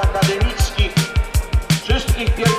akademickich, wszystkich pielgrzymarzy,